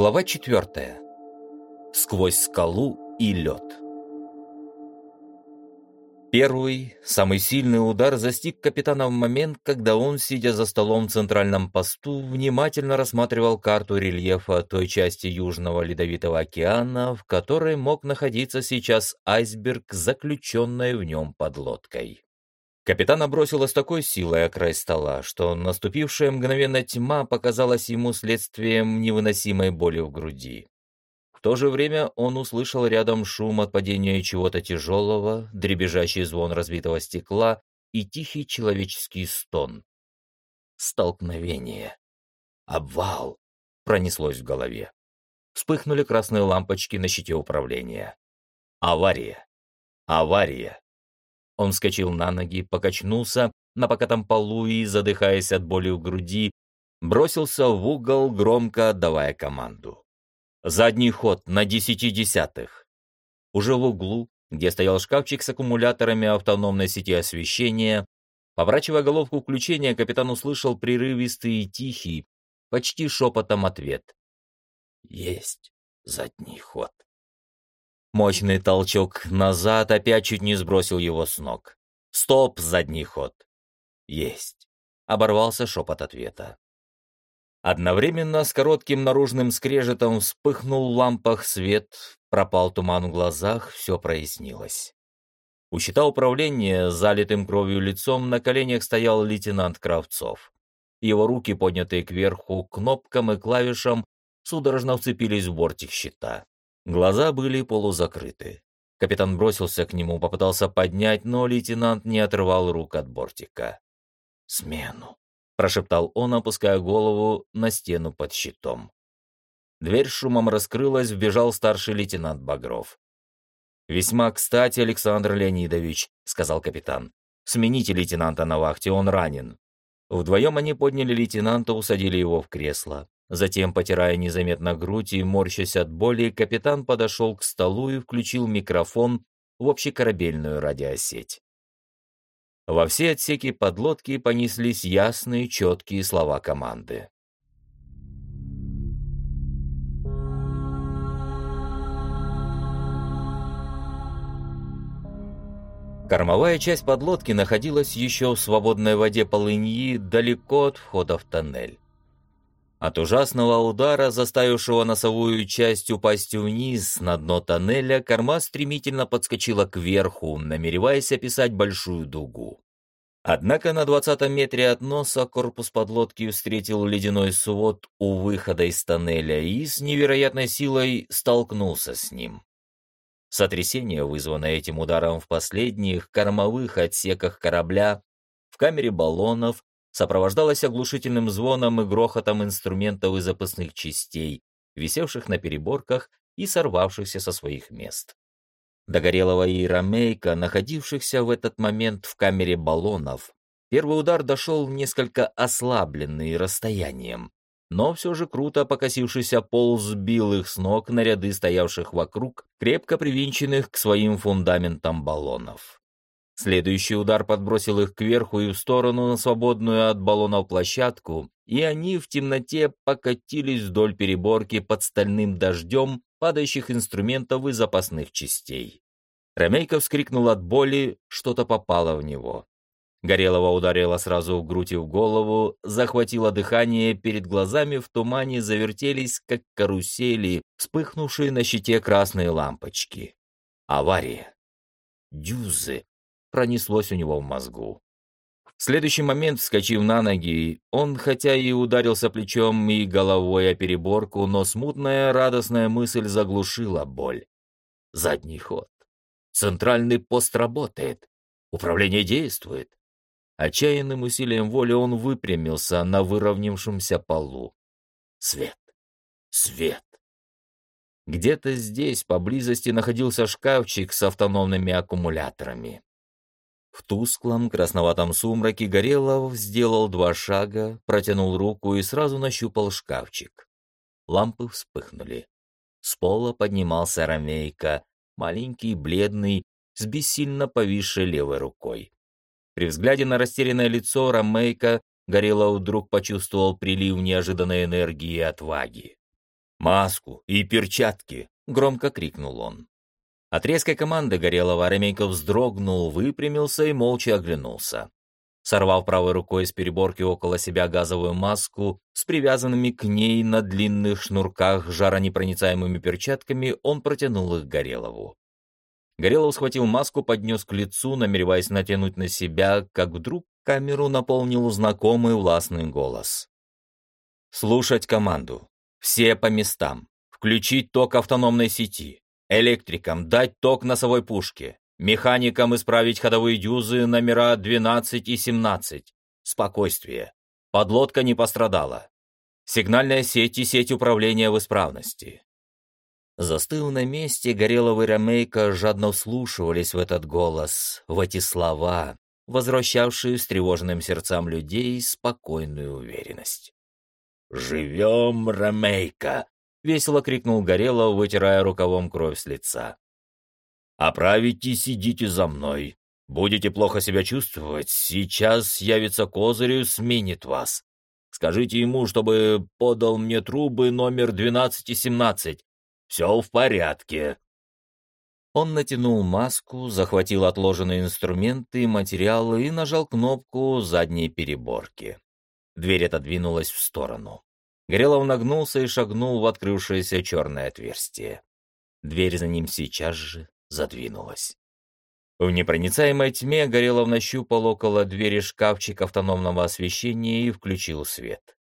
Глава четвертая. Сквозь скалу и лед. Первый, самый сильный удар застиг капитана в момент, когда он, сидя за столом в центральном посту, внимательно рассматривал карту рельефа той части Южного Ледовитого океана, в которой мог находиться сейчас айсберг, заключенный в нем подлодкой. Капитана бросила с такой силой о край стола, что наступившая мгновенно тьма показалась ему следствием невыносимой боли в груди. В то же время он услышал рядом шум от падения чего-то тяжелого, дребезжащий звон разбитого стекла и тихий человеческий стон. Столкновение. Обвал. Пронеслось в голове. Вспыхнули красные лампочки на щите управления. Авария. Авария. Он вскочил на ноги, покачнулся на покатом полу и, задыхаясь от боли в груди, бросился в угол, громко отдавая команду. Задний ход на десяти десятых. Уже в углу, где стоял шкафчик с аккумуляторами автономной сети освещения, поворачивая головку включения, капитан услышал прерывистый и тихий, почти шепотом ответ. «Есть задний ход». Мощный толчок назад опять чуть не сбросил его с ног. «Стоп, задний ход!» «Есть!» — оборвался шепот ответа. Одновременно с коротким наружным скрежетом вспыхнул в лампах свет, пропал туман в глазах, все прояснилось. У щита управления, залитым кровью лицом, на коленях стоял лейтенант Кравцов. Его руки, поднятые кверху, кнопкам и клавишам, судорожно вцепились в бортик щита. Глаза были полузакрыты. Капитан бросился к нему, попытался поднять, но лейтенант не отрывал рук от бортика. «Смену», — прошептал он, опуская голову на стену под щитом. Дверь шумом раскрылась, вбежал старший лейтенант Багров. «Весьма кстати, Александр Леонидович», — сказал капитан. «Смените лейтенанта на вахте, он ранен». Вдвоем они подняли лейтенанта, усадили его в кресло. Затем, потирая незаметно грудь и морщась от боли, капитан подошел к столу и включил микрофон в общекорабельную радиосеть. Во все отсеки подлодки понеслись ясные, четкие слова команды. Кормовая часть подлодки находилась еще в свободной воде полыньи далеко от входа в тоннель. От ужасного удара, заставившего носовую часть упасть вниз на дно тоннеля, корма стремительно подскочила кверху, намереваясь описать большую дугу. Однако на двадцатом метре от носа корпус подлодки встретил ледяной свод у выхода из тоннеля и с невероятной силой столкнулся с ним. Сотрясение, вызванное этим ударом в последних кормовых отсеках корабля, в камере баллонов, сопровождалось оглушительным звоном и грохотом инструментов и запасных частей, висевших на переборках и сорвавшихся со своих мест. Догорелого и Ромейка, находившихся в этот момент в камере баллонов, первый удар дошел несколько ослабленный расстоянием, но все же круто покосившийся пол сбил их с ног на ряды стоявших вокруг, крепко привинченных к своим фундаментам баллонов. Следующий удар подбросил их кверху и в сторону на свободную от баллонов площадку, и они в темноте покатились вдоль переборки под стальным дождем падающих инструментов и запасных частей. Ромейко вскрикнул от боли, что-то попало в него. Горелого ударило сразу в грудь и в голову, захватило дыхание, перед глазами в тумане завертелись, как карусели, вспыхнувшие на щите красные лампочки. Авария. Дюзы пронеслось у него в мозгу. В следующий момент, вскочив на ноги, он, хотя и ударился плечом и головой о переборку, но смутная радостная мысль заглушила боль. Задний ход. Центральный пост работает. Управление действует. Отчаянным усилием воли он выпрямился на выровнявшемся полу. Свет. Свет. Где-то здесь, поблизости, находился шкафчик с автономными аккумуляторами. В тусклом красноватом сумраке Горелов сделал два шага, протянул руку и сразу нащупал шкафчик. Лампы вспыхнули. С пола поднимался Ромейка, маленький, бледный, с бессильно повисшей левой рукой. При взгляде на растерянное лицо Ромейка Горелов вдруг почувствовал прилив неожиданной энергии и отваги. «Маску и перчатки!» — громко крикнул он. От резкой команды Горелого Арамейко вздрогнул, выпрямился и молча оглянулся. Сорвав правой рукой с переборки около себя газовую маску с привязанными к ней на длинных шнурках жаронепроницаемыми перчатками, он протянул их Горелову. Горелов схватил маску, поднес к лицу, намереваясь натянуть на себя, как вдруг камеру наполнил знакомый властный голос. «Слушать команду. Все по местам. Включить ток автономной сети. Электрикам дать ток носовой пушке. Механикам исправить ходовые дюзы номера 12 и 17. Спокойствие. Подлодка не пострадала. Сигнальная сеть и сеть управления в исправности. Застыл на месте, Горелов и Ромейко жадно вслушивались в этот голос, в эти слова, возвращавшие встревоженным сердцам людей спокойную уверенность. «Живем, Ромейко!» — весело крикнул Горелов, вытирая рукавом кровь с лица. «Оправитесь, идите за мной. Будете плохо себя чувствовать, сейчас явится Козырю, сменит вас. Скажите ему, чтобы подал мне трубы номер 12 и 17. Все в порядке». Он натянул маску, захватил отложенные инструменты и материалы и нажал кнопку задней переборки. Дверь отодвинулась в сторону. Горелов нагнулся и шагнул в открывшееся черное отверстие. Дверь за ним сейчас же задвинулась. В непроницаемой тьме Горелов нащупал около двери шкафчик автономного освещения и включил свет.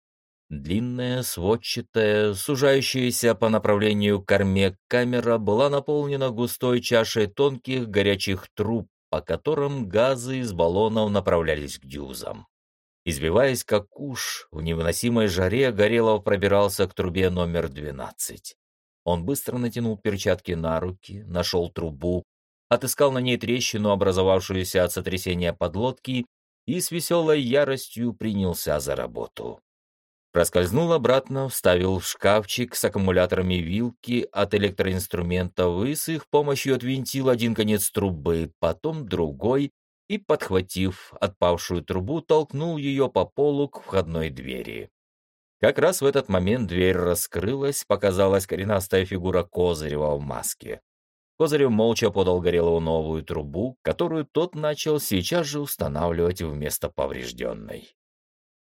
Длинная, сводчатая, сужающаяся по направлению к корме камера была наполнена густой чашей тонких горячих труб, по которым газы из баллонов направлялись к дюзам. Избиваясь как куш, в невыносимой жаре Горелов пробирался к трубе номер 12. Он быстро натянул перчатки на руки, нашел трубу, отыскал на ней трещину, образовавшуюся от сотрясения подлодки, и с веселой яростью принялся за работу. Проскользнул обратно, вставил в шкафчик с аккумуляторами вилки от электроинструментов и с их помощью отвинтил один конец трубы, потом другой, и, подхватив отпавшую трубу, толкнул ее по полу к входной двери. Как раз в этот момент дверь раскрылась, показалась коренастая фигура Козырева в маске. Козырев молча подал Горелову новую трубу, которую тот начал сейчас же устанавливать вместо поврежденной.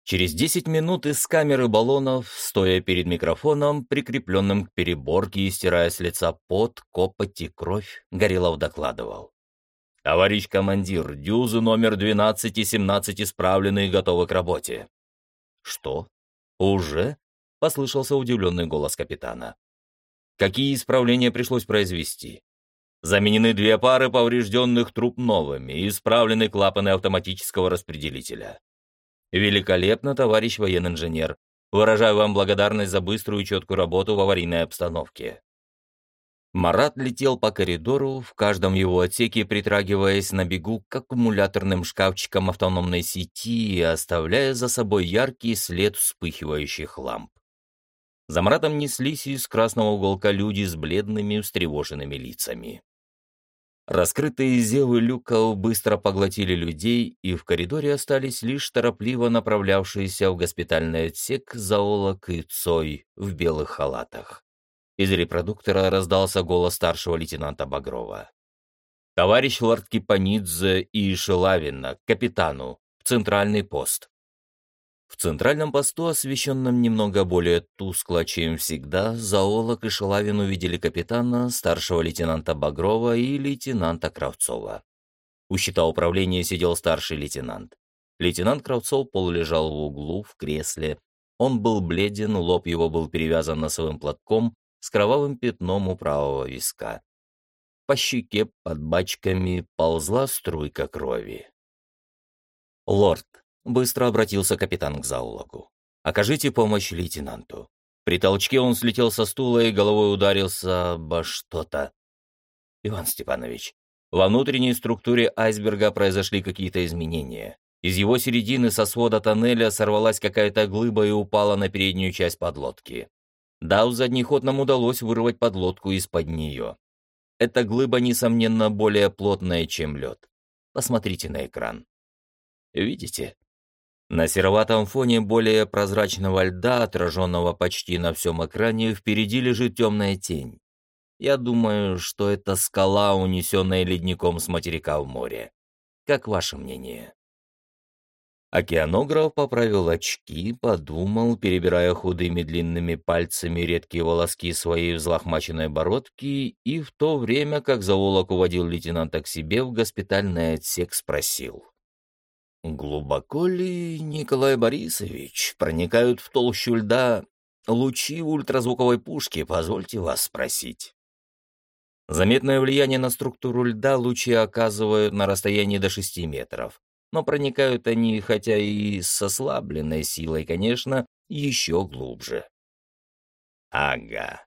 Через 10 минут из камеры баллонов, стоя перед микрофоном, прикрепленным к переборке и стирая с лица пот, копоть и кровь, Горелов докладывал. «Товарищ командир, дюзы номер 12 и 17 исправлены и готовы к работе». «Что? Уже?» — послышался удивленный голос капитана. «Какие исправления пришлось произвести?» Заменены две пары поврежденных труб новыми и исправлены клапаны автоматического распределителя. Великолепно, товарищ военный инженер. Выражаю вам благодарность за быструю и четкую работу в аварийной обстановке. Марат летел по коридору, в каждом его отсеке притрагиваясь на бегу к аккумуляторным шкафчикам автономной сети и оставляя за собой яркий след вспыхивающих ламп. За Маратом неслись из красного уголка люди с бледными, встревоженными лицами. Раскрытые зевы люков быстро поглотили людей, и в коридоре остались лишь торопливо направлявшиеся в госпитальный отсек зоолог и Цой в белых халатах. Из репродуктора раздался голос старшего лейтенанта Багрова. «Товарищ Ларткипанидзе и Шелавина, капитану, в центральный пост». В центральном посту, освещенном немного более тускло, чем всегда, зоолог и Шелавин увидели капитана, старшего лейтенанта Багрова и лейтенанта Кравцова. У щита управления сидел старший лейтенант. Лейтенант Кравцов полулежал в углу, в кресле. Он был бледен, лоб его был перевязан носовым платком, с кровавым пятном у правого виска. По щеке под бачками ползла струйка крови. «Лорд», — быстро обратился капитан к заулогу, — «окажите помощь лейтенанту». При толчке он слетел со стула и головой ударился обо что-то. «Иван Степанович, во внутренней структуре айсберга произошли какие-то изменения. Из его середины со свода тоннеля сорвалась какая-то глыба и упала на переднюю часть подлодки. Да, в задний ход нам удалось вырвать подлодку из-под нее. Эта глыба, несомненно, более плотная, чем лед. Посмотрите на экран. Видите? На сероватом фоне более прозрачного льда, отраженного почти на всем экране, впереди лежит темная тень. Я думаю, что это скала, унесенная ледником с материка в море. Как ваше мнение? Океанограф поправил очки, подумал, перебирая худыми длинными пальцами редкие волоски своей взлохмаченной бородки, и в то время, как зоолог уводил лейтенанта к себе в госпитальный отсек, спросил. «Глубоко ли, Николай Борисович, проникают в толщу льда лучи ультразвуковой пушки, позвольте вас спросить?» Заметное влияние на структуру льда лучи оказывают на расстоянии до 6 метров но проникают они, хотя и с ослабленной силой, конечно, еще глубже. Ага.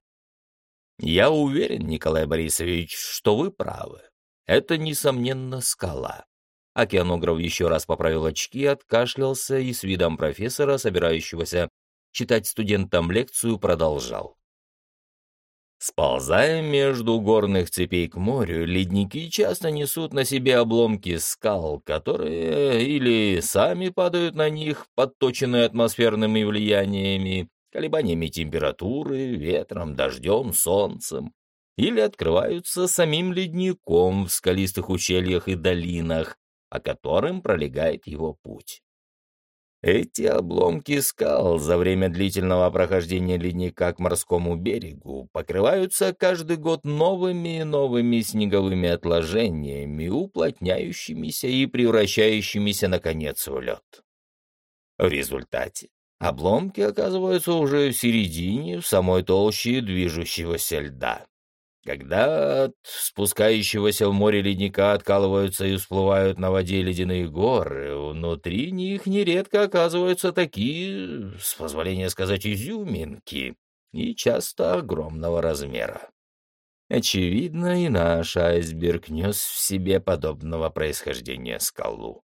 Я уверен, Николай Борисович, что вы правы. Это, несомненно, скала. Океанограф еще раз поправил очки, откашлялся и с видом профессора, собирающегося читать студентам лекцию, продолжал. Сползая между горных цепей к морю, ледники часто несут на себе обломки скал, которые или сами падают на них, подточенные атмосферными влияниями, колебаниями температуры, ветром, дождем, солнцем, или открываются самим ледником в скалистых ущельях и долинах, по которым пролегает его путь. Эти обломки скал за время длительного прохождения ледника к морскому берегу покрываются каждый год новыми и новыми снеговыми отложениями, уплотняющимися и превращающимися, наконец, в лед. В результате обломки оказываются уже в середине, в самой толще движущегося льда. Когда от спускающегося в море ледника откалываются и всплывают на воде ледяные горы, внутри них нередко оказываются такие, с позволения сказать, изюминки, и часто огромного размера. Очевидно, и наш айсберг нес в себе подобного происхождения скалу.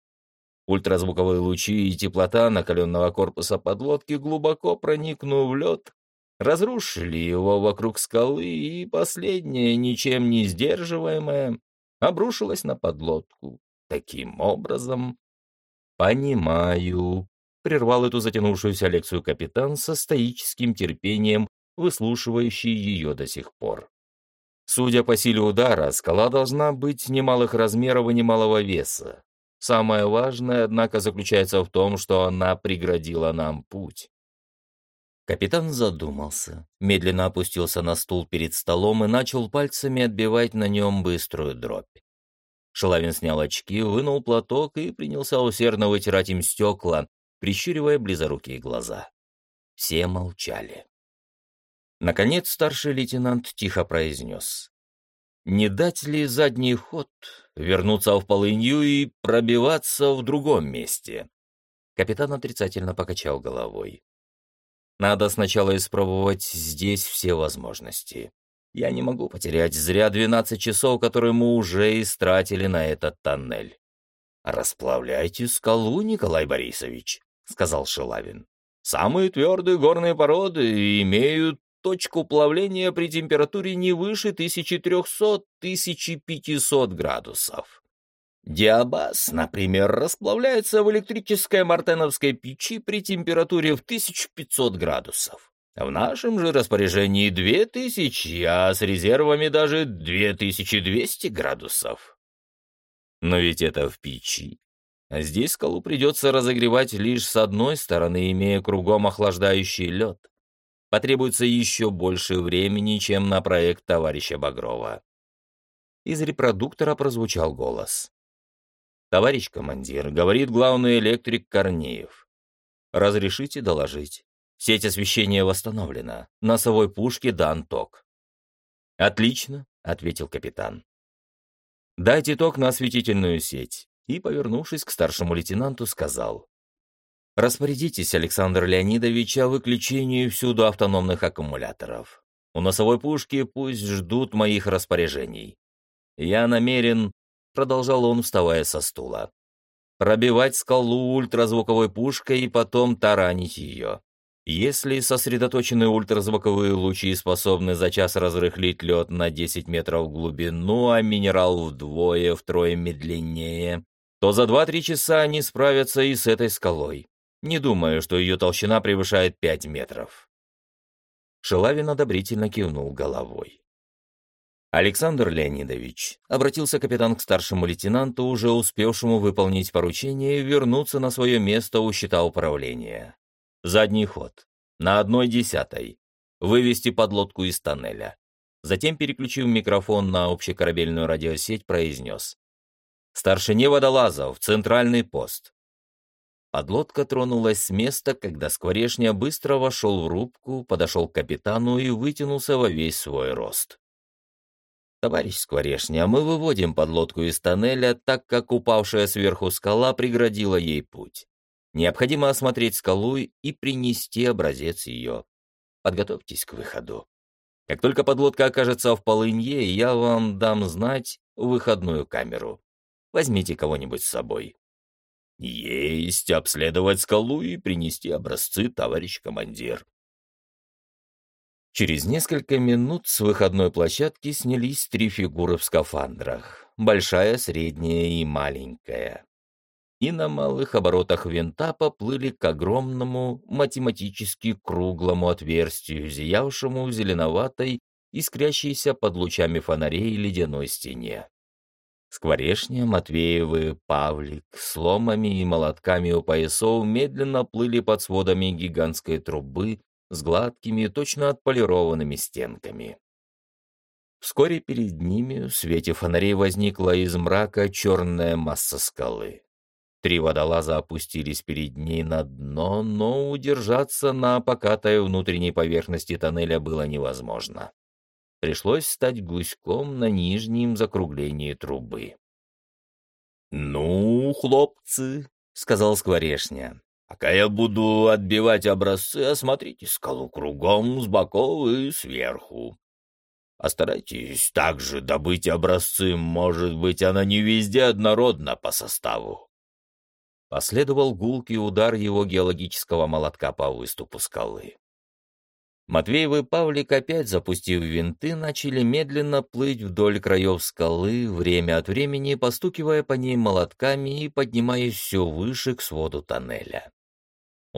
Ультразвуковые лучи и теплота накаленного корпуса подлодки глубоко проникнув в лед, разрушили его вокруг скалы, и последняя, ничем не сдерживаемая, обрушилась на подлодку. Таким образом, «Понимаю», — прервал эту затянувшуюся лекцию капитан со стоическим терпением, выслушивающий ее до сих пор. Судя по силе удара, скала должна быть немалых размеров и немалого веса. Самое важное, однако, заключается в том, что она преградила нам путь. Капитан задумался, медленно опустился на стул перед столом и начал пальцами отбивать на нем быструю дробь. Шалавин снял очки, вынул платок и принялся усердно вытирать им стекла, прищуривая близорукие глаза. Все молчали. Наконец старший лейтенант тихо произнес. «Не дать ли задний ход, вернуться в полынью и пробиваться в другом месте?» Капитан отрицательно покачал головой. Надо сначала испробовать здесь все возможности. Я не могу потерять зря 12 часов, которые мы уже истратили на этот тоннель. «Расплавляйте скалу, Николай Борисович», — сказал Шилавин. «Самые твердые горные породы имеют точку плавления при температуре не выше 1300-1500 градусов. Диабаз, например, расплавляется в электрической мартеновской печи при температуре в 1500 градусов. В нашем же распоряжении 2000, а с резервами даже 2200 градусов. Но ведь это в печи. А здесь скалу придется разогревать лишь с одной стороны, имея кругом охлаждающий лед. Потребуется еще больше времени, чем на проект товарища Багрова. Из репродуктора прозвучал голос. «Товарищ командир», — говорит главный электрик Корнеев. «Разрешите доложить. Сеть освещения восстановлена. Носовой пушке дан ток». «Отлично», — ответил капитан. «Дайте ток на осветительную сеть». И, повернувшись к старшему лейтенанту, сказал. «Распорядитесь, Александр Леонидович, о выключении всюду автономных аккумуляторов. У носовой пушки пусть ждут моих распоряжений. Я намерен продолжал он, вставая со стула. Пробивать скалу ультразвуковой пушкой и потом таранить ее. Если сосредоточенные ультразвуковые лучи способны за час разрыхлить лед на 10 метров в глубину, а минерал вдвое, втрое медленнее, то за 2-3 часа они справятся и с этой скалой. Не думаю, что ее толщина превышает 5 метров. Шелавин одобрительно кивнул головой. Александр Леонидович, обратился капитан к старшему лейтенанту, уже успевшему выполнить поручение и вернуться на свое место у щита управления. Задний ход. На одной десятой. Вывести подлодку из тоннеля. Затем, переключив микрофон на общекорабельную радиосеть, произнес. «Старшине водолазов, центральный пост». Подлодка тронулась с места, когда Скворешня быстро вошел в рубку, подошел к капитану и вытянулся во весь свой рост. «Товарищ Скворешня, мы выводим подлодку из тоннеля, так как упавшая сверху скала преградила ей путь. Необходимо осмотреть скалу и принести образец ее. Подготовьтесь к выходу. Как только подлодка окажется в полынье, я вам дам знать выходную камеру. Возьмите кого-нибудь с собой. Есть обследовать скалу и принести образцы, товарищ командир. Через несколько минут с выходной площадки снялись три фигуры в скафандрах. Большая, средняя и маленькая. И на малых оборотах винта поплыли к огромному, математически круглому отверстию, зиявшему в зеленоватой, искрящейся под лучами фонарей ледяной стене. Скворешня, Матвеевы, Павлик с ломами и молотками у поясов медленно плыли под сводами гигантской трубы с гладкими, точно отполированными стенками. Вскоре перед ними в свете фонарей возникла из мрака черная масса скалы. Три водолаза опустились перед ней на дно, но удержаться на покатой внутренней поверхности тоннеля было невозможно пришлось стать гуськом на нижнем закруглении трубы. «Ну, хлопцы», — сказал Скворешня, — «пока я буду отбивать образцы, осмотрите скалу кругом, с боков и сверху. Постарайтесь также добыть образцы, может быть, она не везде однородна по составу». Последовал гулкий удар его геологического молотка по выступу скалы. Матвеев и Павлик, опять запустив винты, начали медленно плыть вдоль краев скалы, время от времени постукивая по ней молотками и поднимаясь все выше к своду тоннеля.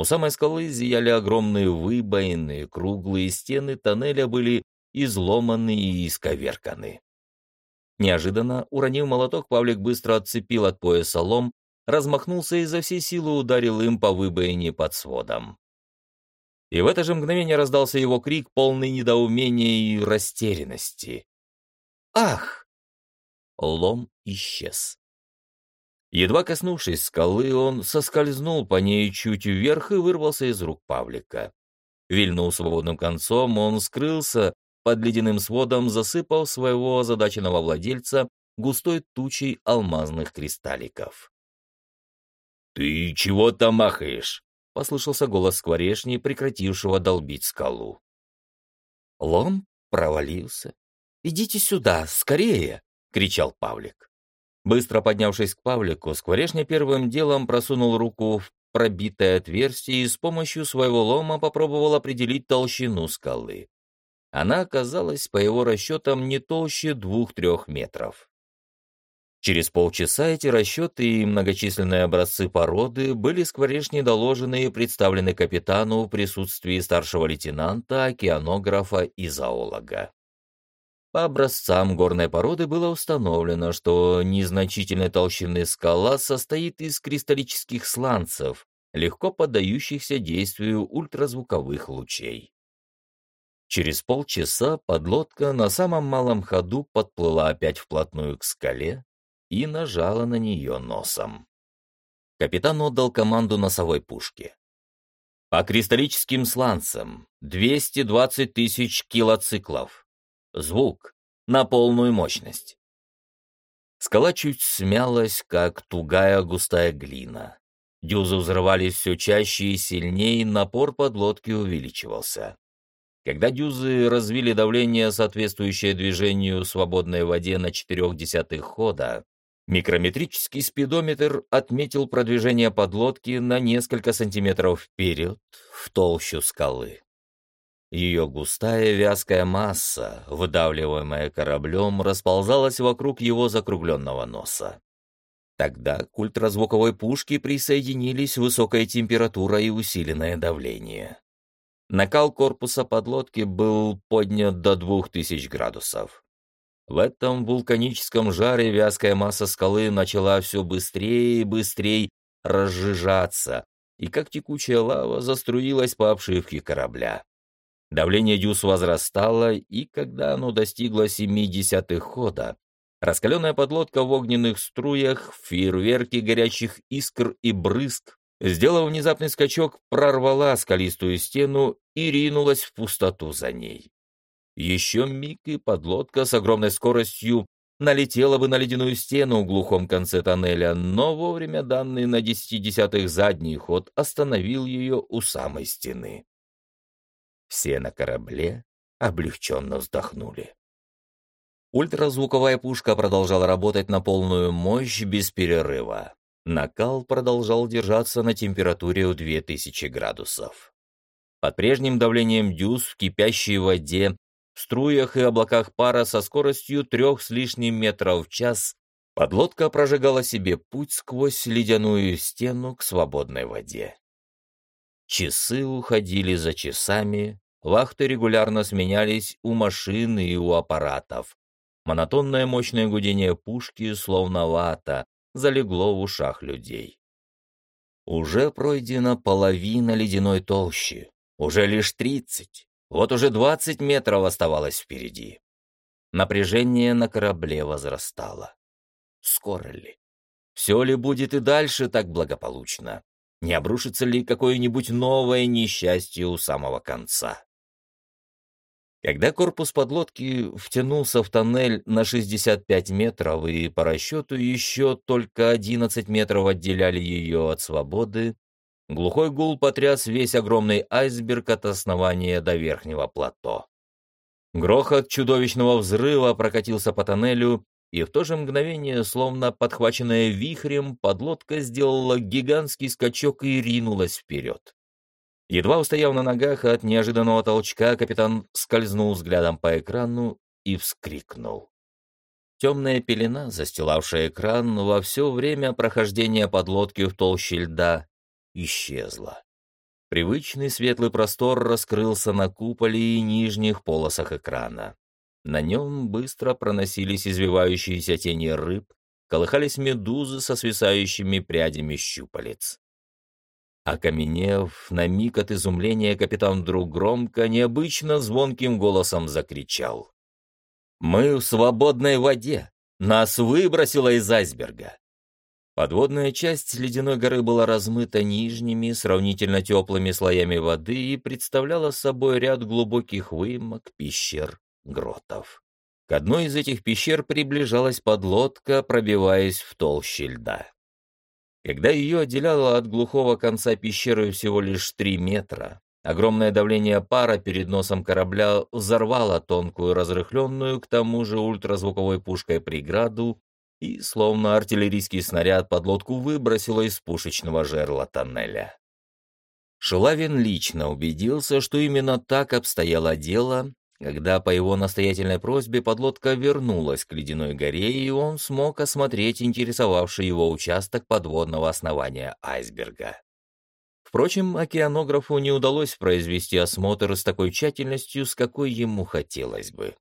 У самой скалы зияли огромные выбоины, круглые стены тоннеля были изломаны и исковерканы. Неожиданно, уронив молоток, Павлик быстро отцепил от пояса лом, размахнулся и за всей силы ударил им по выбоине под сводом. И в это же мгновение раздался его крик, полный недоумения и растерянности. «Ах!» Лом исчез. Едва коснувшись скалы, он соскользнул по ней чуть вверх и вырвался из рук Павлика. Вильнув свободным концом, он скрылся под ледяным сводом, засыпав своего озадаченного владельца густой тучей алмазных кристалликов. «Ты чего там махаешь?» — послышался голос скворечни, прекратившего долбить скалу. Лом провалился. «Идите сюда, скорее!» — кричал Павлик. Быстро поднявшись к Павлику, скворечня первым делом просунул руку в пробитое отверстие и с помощью своего лома попробовал определить толщину скалы. Она оказалась, по его расчетам, не толще двух-трех метров. Через полчаса эти расчеты и многочисленные образцы породы были скворечне доложены и представлены капитану в присутствии старшего лейтенанта, океанографа и зоолога. По образцам горной породы было установлено, что незначительной толщины скала состоит из кристаллических сланцев, легко поддающихся действию ультразвуковых лучей. Через полчаса подлодка на самом малом ходу подплыла опять вплотную к скале, и нажала на нее носом. Капитан отдал команду носовой пушке. По кристаллическим сланцам 220 тысяч килоциклов. Звук на полную мощность. Скала чуть смялась, как тугая густая глина. Дюзы взрывались все чаще и сильнее, напор подлодки увеличивался. Когда дюзы развили давление, соответствующее движению в свободной воде на четырех десятых хода, Микрометрический спидометр отметил продвижение подлодки на несколько сантиметров вперед, в толщу скалы. Ее густая вязкая масса, выдавливаемая кораблем, расползалась вокруг его закругленного носа. Тогда к ультразвуковой пушке присоединились высокая температура и усиленное давление. Накал корпуса подлодки был поднят до 2000 градусов. В этом вулканическом жаре вязкая масса скалы начала все быстрее и быстрее разжижаться, и как текучая лава заструилась по обшивке корабля. Давление дюз возрастало, и когда оно достигло 70 хода, раскаленная подлодка в огненных струях, в фейерверке горячих искр и брызг, сделав внезапный скачок, прорвала скалистую стену и ринулась в пустоту за ней. Еще миг, и подлодка с огромной скоростью налетела бы на ледяную стену в глухом конце тоннеля, но вовремя данный на десяти десятых задний ход остановил ее у самой стены. Все на корабле облегченно вздохнули. Ультразвуковая пушка продолжала работать на полную мощь без перерыва. Накал продолжал держаться на температуре у 2000 градусов. Под прежним давлением дюз в кипящей воде в струях и облаках пара со скоростью трех с лишним метров в час подлодка прожигала себе путь сквозь ледяную стену к свободной воде. Часы уходили за часами, вахты регулярно сменялись у машин и у аппаратов. Монотонное мощное гудение пушки, словно вата, залегло в ушах людей. Уже пройдена половина ледяной толщи, уже лишь тридцать. Вот уже 20 метров оставалось впереди. Напряжение на корабле возрастало. Скоро ли? Все ли будет и дальше так благополучно? Не обрушится ли какое-нибудь новое несчастье у самого конца? Когда корпус подлодки втянулся в тоннель на 65 метров и по расчету еще только 11 метров отделяли ее от свободы, Глухой гул потряс весь огромный айсберг от основания до верхнего плато. Грохот чудовищного взрыва прокатился по тоннелю, и в то же мгновение, словно подхваченная вихрем, подлодка сделала гигантский скачок и ринулась вперед. Едва устояв на ногах от неожиданного толчка, капитан скользнул взглядом по экрану и вскрикнул. Темная пелена, застилавшая экран, во все время прохождения подлодки в толще льда, исчезла. Привычный светлый простор раскрылся на куполе и нижних полосах экрана. На нем быстро проносились извивающиеся тени рыб, колыхались медузы со свисающими прядями щупалец. Окаменев, на миг от изумления капитан вдруг громко, необычно звонким голосом закричал. «Мы в свободной воде! Нас выбросило из айсберга! Подводная часть ледяной горы была размыта нижними, сравнительно теплыми слоями воды и представляла собой ряд глубоких выемок, пещер, гротов. К одной из этих пещер приближалась подлодка, пробиваясь в толще льда. Когда ее отделяло от глухого конца пещеры всего лишь три метра, огромное давление пара перед носом корабля взорвало тонкую, разрыхленную, к тому же ультразвуковой пушкой преграду, и, словно артиллерийский снаряд, подлодку выбросило из пушечного жерла тоннеля. Шелавин лично убедился, что именно так обстояло дело, когда по его настоятельной просьбе подлодка вернулась к ледяной горе, и он смог осмотреть интересовавший его участок подводного основания айсберга. Впрочем, океанографу не удалось произвести осмотр с такой тщательностью, с какой ему хотелось бы.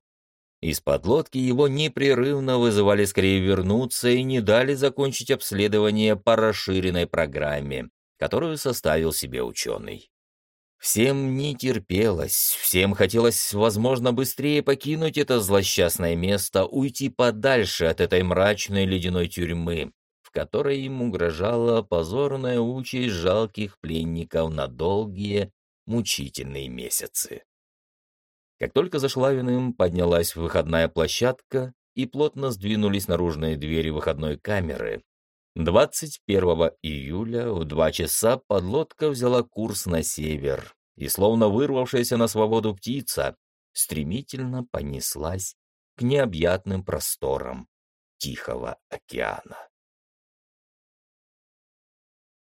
Из-под лодки его непрерывно вызывали скорее вернуться и не дали закончить обследование по расширенной программе, которую составил себе ученый. Всем не терпелось, всем хотелось, возможно, быстрее покинуть это злосчастное место, уйти подальше от этой мрачной ледяной тюрьмы, в которой им угрожала позорная участь жалких пленников на долгие, мучительные месяцы. Как только за Шлавиным поднялась выходная площадка и плотно сдвинулись наружные двери выходной камеры, 21 июля в два часа подлодка взяла курс на север, и, словно вырвавшаяся на свободу птица, стремительно понеслась к необъятным просторам Тихого океана.